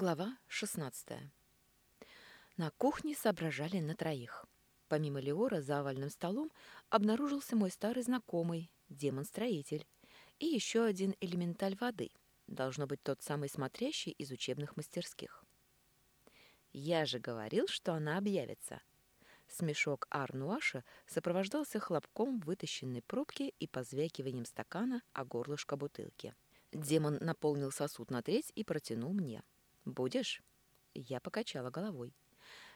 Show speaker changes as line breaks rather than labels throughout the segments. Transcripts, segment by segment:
Глава 16. На кухне соображали на троих. Помимо Леора за овальным столом обнаружился мой старый знакомый, демон-строитель, и еще один элементаль воды, должно быть тот самый смотрящий из учебных мастерских. «Я же говорил, что она объявится». Смешок Арнуаша сопровождался хлопком вытащенной пробки и позвякиванием стакана о горлышко бутылки. Демон наполнил сосуд на треть и протянул мне. «Будешь?» Я покачала головой.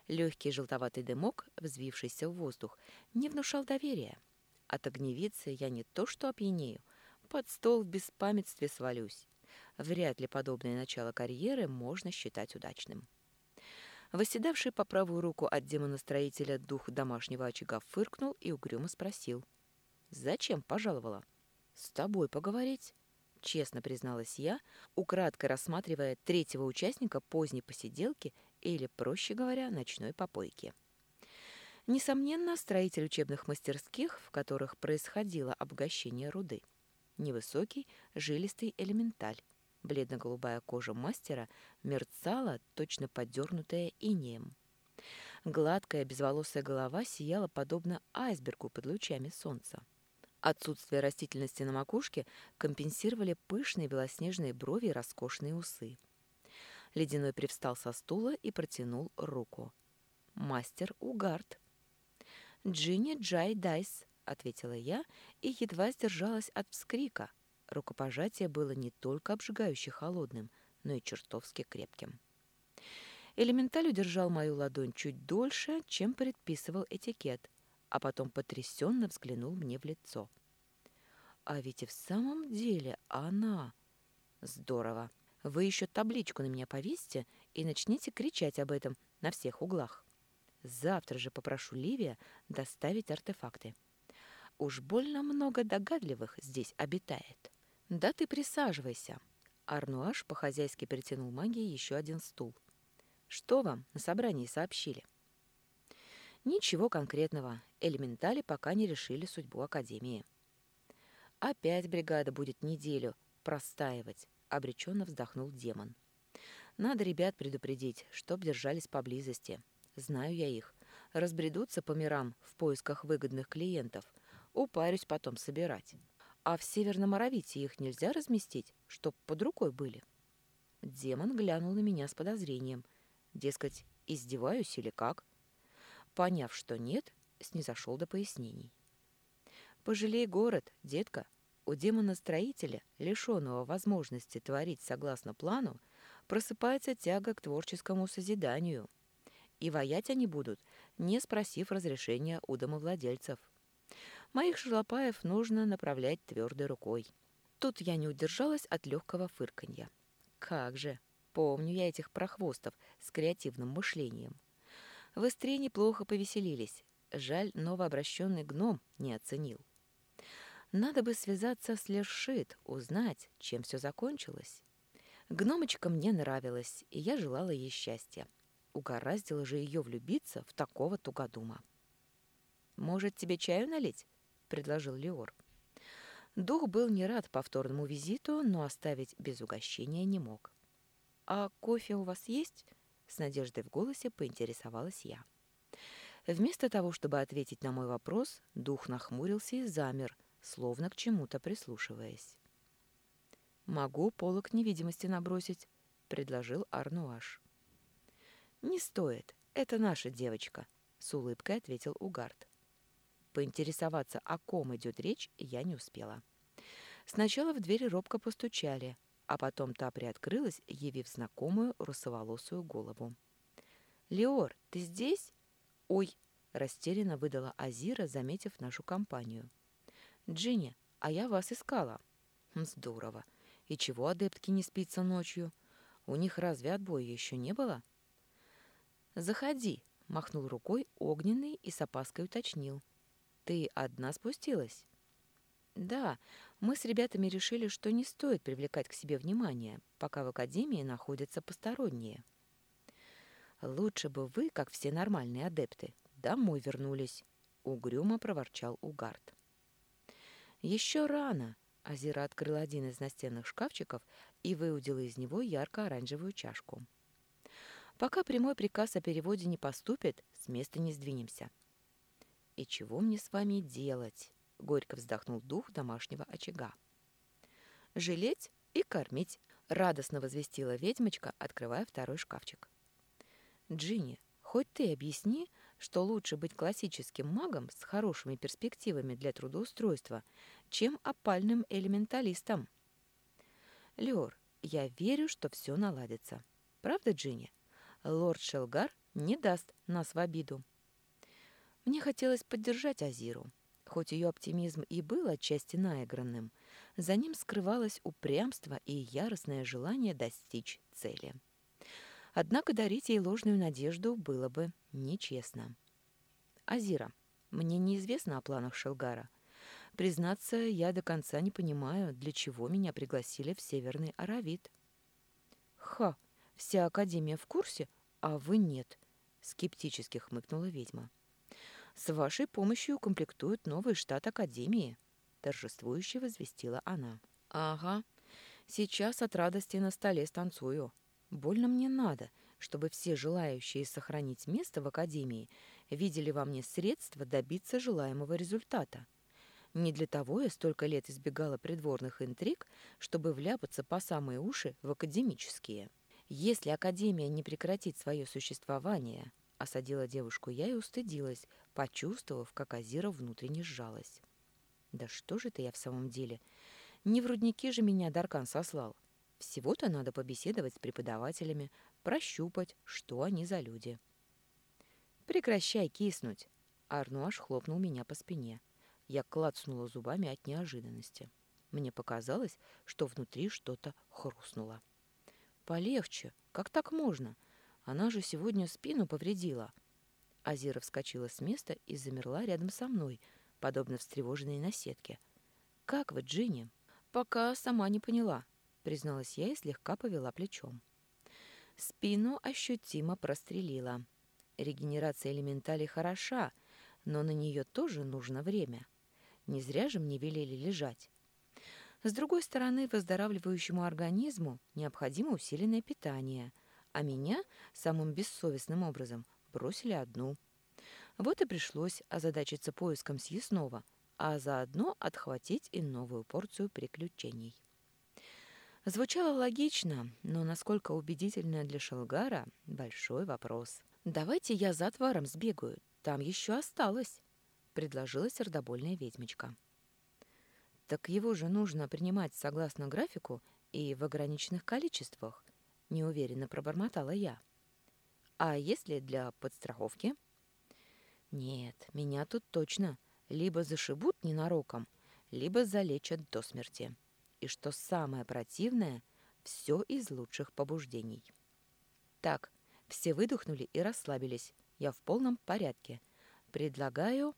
Легкий желтоватый дымок, взвившийся в воздух, не внушал доверия. От огневицы я не то что опьянею, под стол в беспамятстве свалюсь. Вряд ли подобное начало карьеры можно считать удачным. Восседавший по правую руку от демона-строителя дух домашнего очага фыркнул и угрюмо спросил. «Зачем пожаловала?» «С тобой поговорить?» Честно призналась я, украдкой рассматривая третьего участника поздней посиделки или, проще говоря, ночной попойки. Несомненно, строитель учебных мастерских, в которых происходило обогащение руды. Невысокий, жилистый элементаль. Бледно-голубая кожа мастера мерцала, точно подернутая инеем. Гладкая безволосая голова сияла подобно айсбергу под лучами солнца. Отсутствие растительности на макушке компенсировали пышные белоснежные брови и роскошные усы. Ледяной привстал со стула и протянул руку. «Мастер Угард». «Джинни Джай Дайс», — ответила я и едва сдержалась от вскрика. Рукопожатие было не только обжигающе холодным, но и чертовски крепким. Элементаль удержал мою ладонь чуть дольше, чем предписывал этикет, а потом потрясенно взглянул мне в лицо. «А ведь и в самом деле она...» «Здорово. Вы еще табличку на меня повесьте и начните кричать об этом на всех углах. Завтра же попрошу Ливия доставить артефакты. Уж больно много догадливых здесь обитает. Да ты присаживайся». Арнуаш по-хозяйски притянул магией еще один стул. «Что вам на собрании сообщили?» Ничего конкретного. Элементали пока не решили судьбу Академии. Опять бригада будет неделю простаивать, обреченно вздохнул демон. Надо ребят предупредить, чтоб держались поблизости. Знаю я их. Разбредутся по мирам в поисках выгодных клиентов. Упарюсь потом собирать. А в Северном Аравите их нельзя разместить, чтоб под рукой были. Демон глянул на меня с подозрением. Дескать, издеваюсь или как? Поняв, что нет, снизошел до пояснений. «Пожалей город, детка. У демона-строителя, лишенного возможности творить согласно плану, просыпается тяга к творческому созиданию. И воять они будут, не спросив разрешения у домовладельцев. Моих шалопаев нужно направлять твердой рукой. Тут я не удержалась от легкого фырканья. Как же! Помню я этих прохвостов с креативным мышлением. В Истре неплохо повеселились. Жаль, новообращенный гном не оценил. Надо бы связаться с Лершит, узнать, чем все закончилось. Гномочка мне нравилась, и я желала ей счастья. Угораздило же ее влюбиться в такого тугодума. «Может, тебе чаю налить?» — предложил Леор. Дух был не рад повторному визиту, но оставить без угощения не мог. «А кофе у вас есть?» С надеждой в голосе поинтересовалась я. Вместо того, чтобы ответить на мой вопрос, дух нахмурился и замер, словно к чему-то прислушиваясь. «Могу полок невидимости набросить», — предложил Арнуаш. «Не стоит, это наша девочка», — с улыбкой ответил Угард. Поинтересоваться, о ком идет речь, я не успела. Сначала в двери робко постучали, а потом та приоткрылась, явив знакомую русоволосую голову. «Леор, ты здесь?» «Ой!» – растерянно выдала Азира, заметив нашу компанию. «Джинни, а я вас искала». «Здорово! И чего адептки не спится ночью? У них разве отбоя еще не было?» «Заходи!» – махнул рукой огненный и с опаской уточнил. «Ты одна спустилась?» «Да, мы с ребятами решили, что не стоит привлекать к себе внимание, пока в академии находятся посторонние. Лучше бы вы, как все нормальные адепты, домой вернулись, угрюмо проворчал Угард. Еще рано. Азира открыла один из настенных шкафчиков и выудила из него ярко-оранжевую чашку. Пока прямой приказ о переводе не поступит, с места не сдвинемся. «И чего мне с вами делать?» — горько вздохнул дух домашнего очага. «Жалеть и кормить», — радостно возвестила ведьмочка, открывая второй шкафчик. «Джинни, хоть ты объясни, что лучше быть классическим магом с хорошими перспективами для трудоустройства, чем опальным элементалистом». «Лёр, я верю, что все наладится. Правда, Джинни?» лорд Шелгар не даст нас в обиду. Мне хотелось поддержать Азиру. Хоть ее оптимизм и был отчасти наигранным, за ним скрывалось упрямство и яростное желание достичь цели. Однако дарить ей ложную надежду было бы нечестно. «Азира, мне неизвестно о планах Шелгара. Признаться, я до конца не понимаю, для чего меня пригласили в Северный Аравит». «Ха!» Вся Академия в курсе, а вы нет», — скептически хмыкнула ведьма. «С вашей помощью комплектуют новый штат Академии», — торжествующе возвестила она. «Ага, сейчас от радости на столе станцую. Больно мне надо, чтобы все желающие сохранить место в Академии видели во мне средства добиться желаемого результата. Не для того я столько лет избегала придворных интриг, чтобы вляпаться по самые уши в академические». Если Академия не прекратит свое существование, осадила девушку я и устыдилась, почувствовав, как Азира внутренне сжалась. Да что же это я в самом деле? Не в рудники же меня Даркан сослал. Всего-то надо побеседовать с преподавателями, прощупать, что они за люди. «Прекращай киснуть!» Арнуаш хлопнул меня по спине. Я клацнула зубами от неожиданности. Мне показалось, что внутри что-то хрустнуло. «Полегче. Как так можно? Она же сегодня спину повредила». Азира вскочила с места и замерла рядом со мной, подобно встревоженной наседке. «Как вы, Джинни?» «Пока сама не поняла», — призналась я и слегка повела плечом. Спину ощутимо прострелила. Регенерация элементалей хороша, но на нее тоже нужно время. Не зря же мне велели лежать. С другой стороны, выздоравливающему организму необходимо усиленное питание, а меня самым бессовестным образом бросили одну. Вот и пришлось озадачиться поиском съестного, а заодно отхватить и новую порцию приключений. Звучало логично, но насколько убедительно для Шелгара – большой вопрос. «Давайте я за отваром сбегаю, там еще осталось», – предложила сердобольная ведьмочка. Так его же нужно принимать согласно графику и в ограниченных количествах, неуверенно пробормотала я. А если для подстраховки? Нет, меня тут точно либо зашибут ненароком, либо залечат до смерти. И что самое противное, все из лучших побуждений. Так, все выдохнули и расслабились. Я в полном порядке. Предлагаю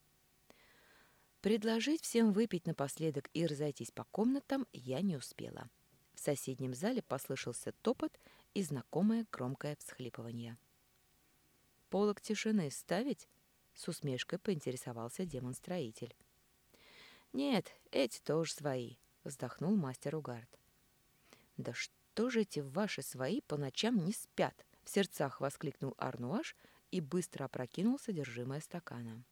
Предложить всем выпить напоследок и разойтись по комнатам я не успела. В соседнем зале послышался топот и знакомое громкое всхлипывание. «Полок тишины ставить?» — с усмешкой поинтересовался демон-строитель. «Нет, эти тоже свои», — вздохнул мастер Угард. «Да что же эти ваши свои по ночам не спят?» — в сердцах воскликнул Арнуаш и быстро опрокинул содержимое стакана.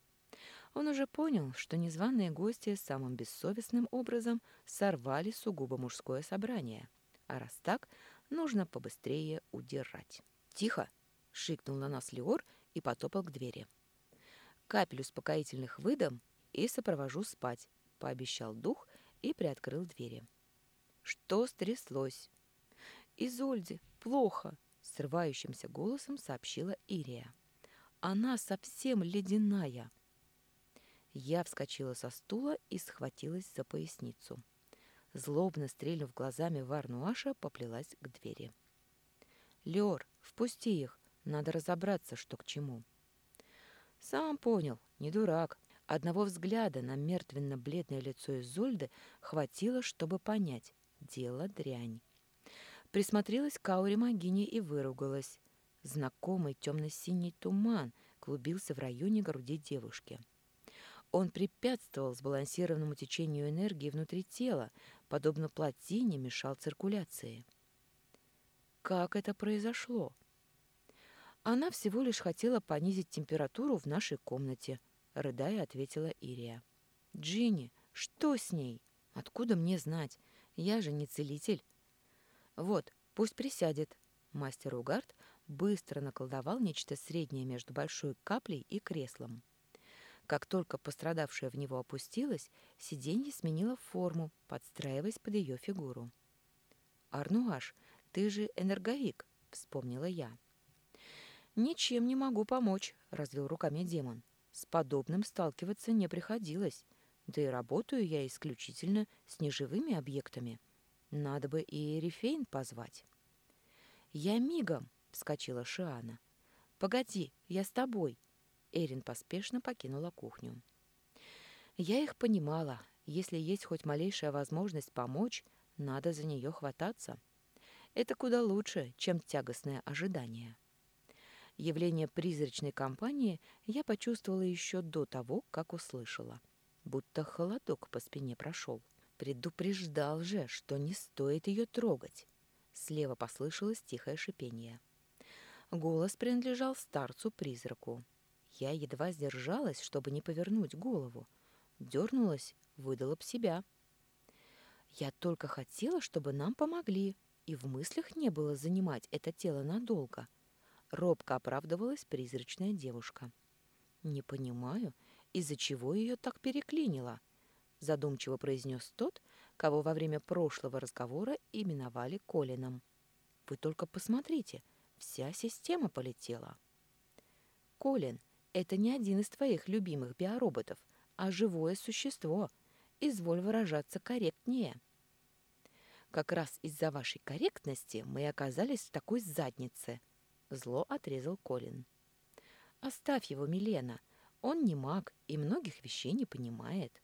Он уже понял, что незваные гости самым бессовестным образом сорвали сугубо мужское собрание. А раз так, нужно побыстрее удирать. «Тихо!» — шикнул на нас Леор и потопал к двери. «Капель успокоительных выдам и сопровожу спать», — пообещал дух и приоткрыл двери. Что стряслось? «Изольде, плохо!» — срывающимся голосом сообщила Ирия. «Она совсем ледяная!» Я вскочила со стула и схватилась за поясницу. Злобно стрельнув глазами в Арнуаша, поплелась к двери. «Лёр, впусти их, надо разобраться, что к чему». Сам понял, не дурак. Одного взгляда на мертвенно-бледное лицо Изольды хватило, чтобы понять — дело дрянь. Присмотрелась к ауре Магини и выругалась. Знакомый темно-синий туман клубился в районе груди девушки. — он препятствовал сбалансированному течению энергии внутри тела, подобно плотине мешал циркуляции. Как это произошло? Она всего лишь хотела понизить температуру в нашей комнате, рыдая, ответила Ирия. Джинни, что с ней? Откуда мне знать? Я же не целитель. Вот, пусть присядет. Мастер Угард быстро наколдовал нечто среднее между большой каплей и креслом. Как только пострадавшая в него опустилась, сиденье сменило форму, подстраиваясь под ее фигуру. «Арнуаш, ты же энерговик», — вспомнила я. «Ничем не могу помочь», — развел руками демон. «С подобным сталкиваться не приходилось. Да и работаю я исключительно с неживыми объектами. Надо бы и Эрифейн позвать». «Я мигом», — вскочила Шиана. «Погоди, я с тобой». Эрин поспешно покинула кухню. Я их понимала. Если есть хоть малейшая возможность помочь, надо за нее хвататься. Это куда лучше, чем тягостное ожидание. Явление призрачной компании я почувствовала еще до того, как услышала. Будто холодок по спине прошел. Предупреждал же, что не стоит ее трогать. Слева послышалось тихое шипение. Голос принадлежал старцу-призраку. Я едва сдержалась, чтобы не повернуть голову. Дернулась, выдала б себя. Я только хотела, чтобы нам помогли, и в мыслях не было занимать это тело надолго. Робко оправдывалась призрачная девушка. «Не понимаю, из-за чего ее так переклинило?» задумчиво произнес тот, кого во время прошлого разговора именовали Колином. «Вы только посмотрите, вся система полетела». «Колин, это не один из твоих любимых биороботов, а живое существо. Изволь выражаться корректнее». Как раз из-за вашей корректности мы оказались в такой заднице, зло отрезал Колин. Оставь его, Милена. Он не маг и многих вещей не понимает.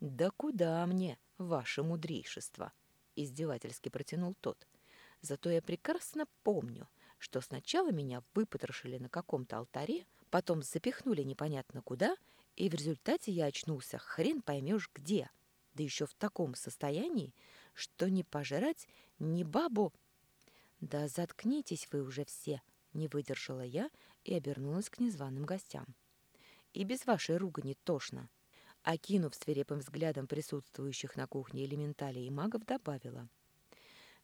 Да куда мне, ваше мудрейшество, издевательски протянул тот. Зато я прекрасно помню, что сначала меня выпотрошили на каком-то алтаре, потом запихнули непонятно куда, и в результате я очнулся хрен поймешь где, да еще в таком состоянии, что не пожрать, ни бабу. Да заткнитесь вы уже все, не выдержала я и обернулась к незваным гостям. И без вашей ругани тошно. Окинув свирепым взглядом присутствующих на кухне элементалей и магов, добавила.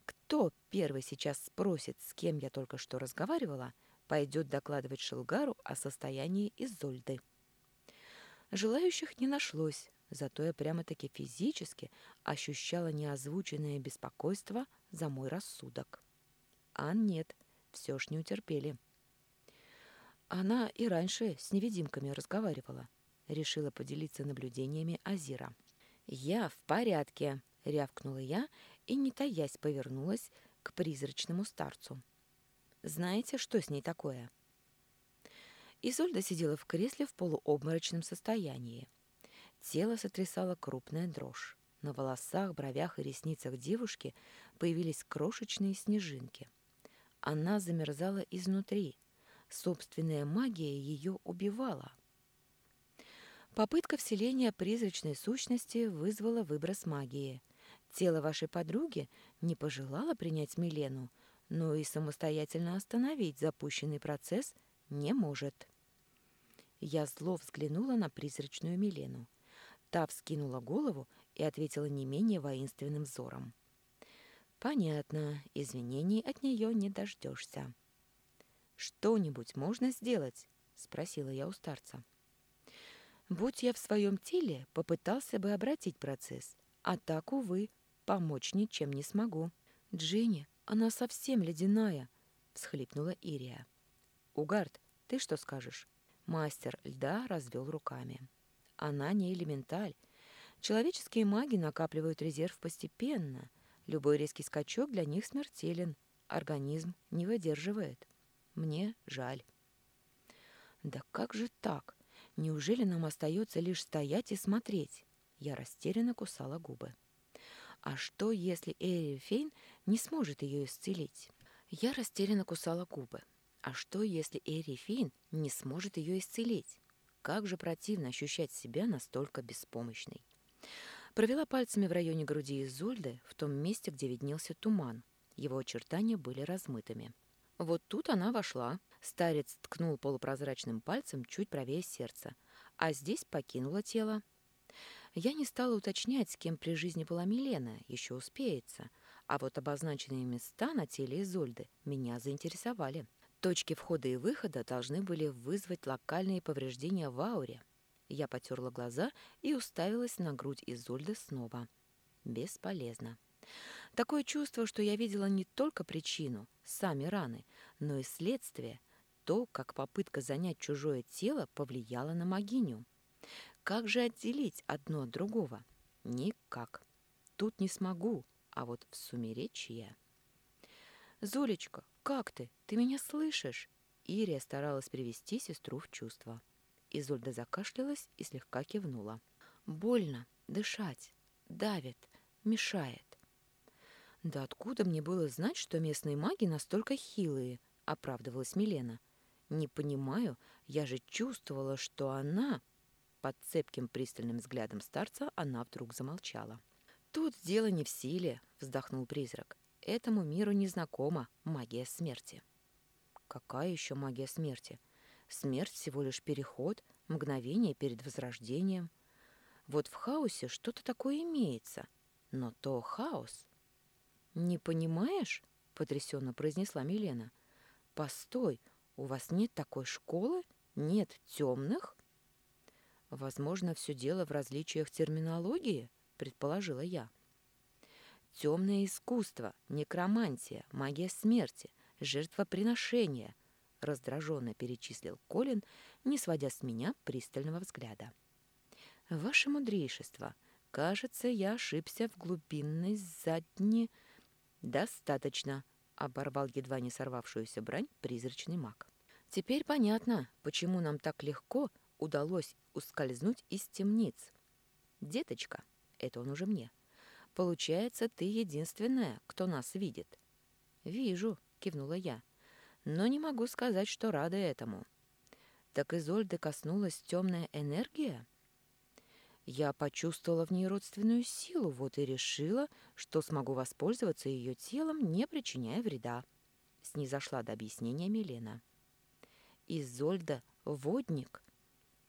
Кто первый сейчас спросит, с кем я только что разговаривала, пойдет докладывать Шелгару о состоянии Изольды. Желающих не нашлось, Зато я прямо-таки физически ощущала неозвученное беспокойство за мой рассудок. А нет, все ж не утерпели. Она и раньше с невидимками разговаривала. Решила поделиться наблюдениями Азира. «Я в порядке», — рявкнула я и, не таясь, повернулась к призрачному старцу. «Знаете, что с ней такое?» Изольда сидела в кресле в полуобморочном состоянии. Тело сотрясало крупная дрожь. На волосах, бровях и ресницах девушки появились крошечные снежинки. Она замерзала изнутри. Собственная магия ее убивала. Попытка вселения призрачной сущности вызвала выброс магии. Тело вашей подруги не пожелало принять Милену, но и самостоятельно остановить запущенный процесс не может. Я зло взглянула на призрачную Милену. Та вскинула голову и ответила не менее воинственным взором. «Понятно, извинений от нее не дождешься». «Что-нибудь можно сделать?» — спросила я у старца. «Будь я в своем теле, попытался бы обратить процесс, а так, увы, помочь ничем не смогу». «Джинни, она совсем ледяная», — всхлипнула Ирия. «Угард, ты что скажешь?» Мастер льда развел руками. Она не элементаль. Человеческие маги накапливают резерв постепенно. Любой резкий скачок для них смертелен. Организм не выдерживает. Мне жаль. Да как же так? Неужели нам остается лишь стоять и смотреть? Я растерянно кусала губы. А что, если Эрифейн не сможет ее исцелить? Я растерянно кусала губы. А что, если Эрифейн не сможет ее исцелить? Как же противно ощущать себя настолько беспомощной. Провела пальцами в районе груди Изольды, в том месте, где виднелся туман. Его очертания были размытыми. Вот тут она вошла. Старец ткнул полупрозрачным пальцем чуть правее сердца, а здесь покинула тело. Я не стала уточнять, с кем при жизни была Милена, еще успеется, а вот обозначенные места на теле Изольды меня заинтересовали. Точки входа и выхода должны были вызвать локальные повреждения в ауре. Я потерла глаза и уставилась на грудь Изольды снова. Бесполезно. Такое чувство, что я видела не только причину, сами раны, но и следствие, то, как попытка занять чужое тело повлияла на могиню. Как же отделить одно от другого? Никак. Тут не смогу, а вот в сумеречье... «Золечка, как ты? Ты меня слышишь?» Ирия старалась привести сестру в чувство. Изольда закашлялась и слегка кивнула. «Больно, дышать, давит, мешает». «Да откуда мне было знать, что местные маги настолько хилые?» — оправдывалась Милена. «Не понимаю, я же чувствовала, что она...» Под цепким пристальным взглядом старца она вдруг замолчала. «Тут дело не в силе», — вздохнул призрак. Этому миру незнакома магия смерти. Какая еще магия смерти? Смерть всего лишь переход, мгновение перед возрождением. Вот в хаосе что-то такое имеется, но то хаос. «Не понимаешь?» — потрясенно произнесла Милена. «Постой, у вас нет такой школы? Нет темных?» «Возможно, все дело в различиях терминологии», — предположила я. Темное искусство, некромантия, магия смерти, жертвоприношение, раздраженно перечислил Колин, не сводя с меня пристального взгляда. Ваше мудрейшество, кажется, я ошибся в глубинной задне... Достаточно, оборвал едва не сорвавшуюся брань призрачный маг. Теперь понятно, почему нам так легко удалось ускользнуть из темниц. Деточка, это он уже мне, Получается, ты единственная, кто нас видит. Вижу, кивнула я, но не могу сказать, что рада этому. Так Изольды коснулась темная энергия? Я почувствовала в ней родственную силу, вот и решила, что смогу воспользоваться ее телом, не причиняя вреда. Снизошла до объяснения Милена. Изольда — водник.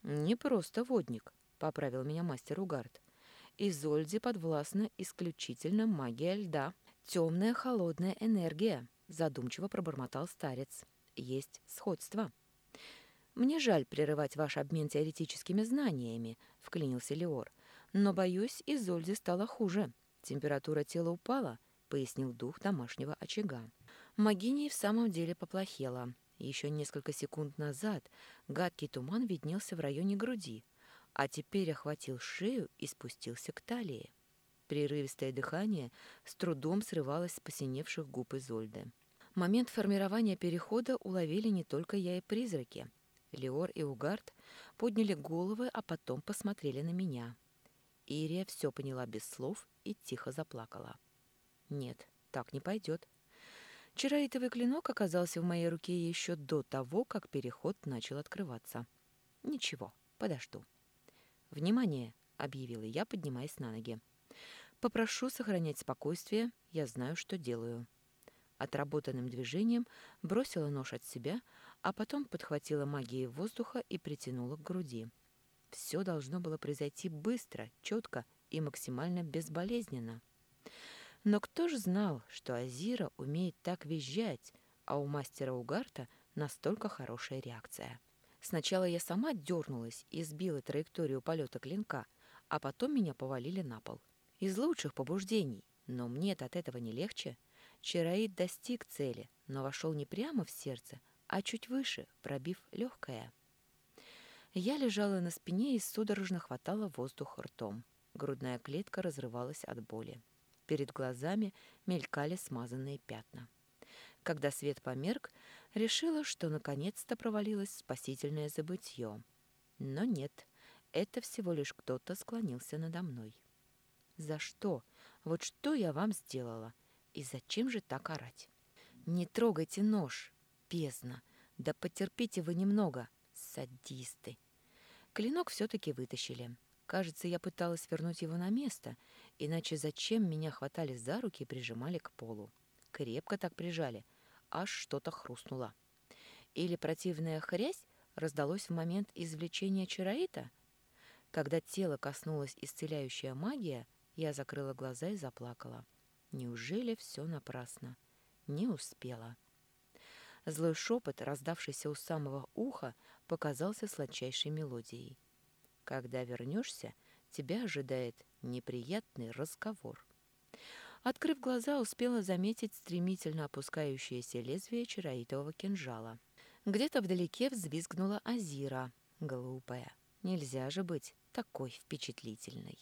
Не просто водник, поправил меня мастер Угард. Изольде подвластна исключительно магия льда. Темная холодная энергия, задумчиво пробормотал старец. Есть сходство. «Мне жаль прерывать ваш обмен теоретическими знаниями», — вклинился Леор. «Но, боюсь, Изольде стало хуже. Температура тела упала», — пояснил дух домашнего очага. Магиня в самом деле поплохела. Еще несколько секунд назад гадкий туман виднелся в районе груди, а теперь охватил шею и спустился к талии. Прерывистое дыхание с трудом срывалось с посиневших губ Изольды. Момент формирования перехода уловили не только я и призраки. Леор и Угард подняли головы, а потом посмотрели на меня. Ирия все поняла без слов и тихо заплакала. «Нет, так не пойдет. Чароитовый клинок оказался в моей руке еще до того, как переход начал открываться. Ничего, подожду». «Внимание!» — объявила я, поднимаясь на ноги. «Попрошу сохранять спокойствие, я знаю, что делаю». Отработанным движением бросила нож от себя, а потом подхватила магией воздуха и притянула к груди. Все должно было произойти быстро, четко и максимально безболезненно. Но кто ж знал, что Азира умеет так визжать, а у мастера Угарта настолько хорошая реакция? Сначала я сама дернулась и сбила траекторию полета клинка, а потом меня повалили на пол. Из лучших побуждений, но мне-то от этого не легче. Чароид достиг цели, но вошел не прямо в сердце, а чуть выше, пробив легкое. Я лежала на спине и судорожно хватала воздух ртом. Грудная клетка разрывалась от боли. Перед глазами мелькали смазанные пятна. Когда свет померк, решила, что наконец-то провалилось спасительное забытье. Но нет, это всего лишь кто-то склонился надо мной. «За что? Вот что я вам сделала? И зачем же так орать?» «Не трогайте нож, бездна! Да потерпите вы немного, садисты!» Клинок все-таки вытащили. Кажется, я пыталась вернуть его на место, иначе зачем меня хватали за руки и прижимали к полу? Крепко так прижали, аж что-то хрустнуло. Или противная хрясь раздалось в момент извлечения чароита? Когда тело коснулась исцеляющая магия, я закрыла глаза и заплакала. Неужели все напрасно? Не успела. Злой шепот, раздавшийся у самого уха, показался сладчайшей мелодией. Когда вернешься, тебя ожидает неприятный разговор. Открыв глаза, успела заметить стремительно опускающееся лезвие чароитового кинжала. Где-то вдалеке взвизгнула Азира. Глупая. Нельзя же быть такой впечатлительной.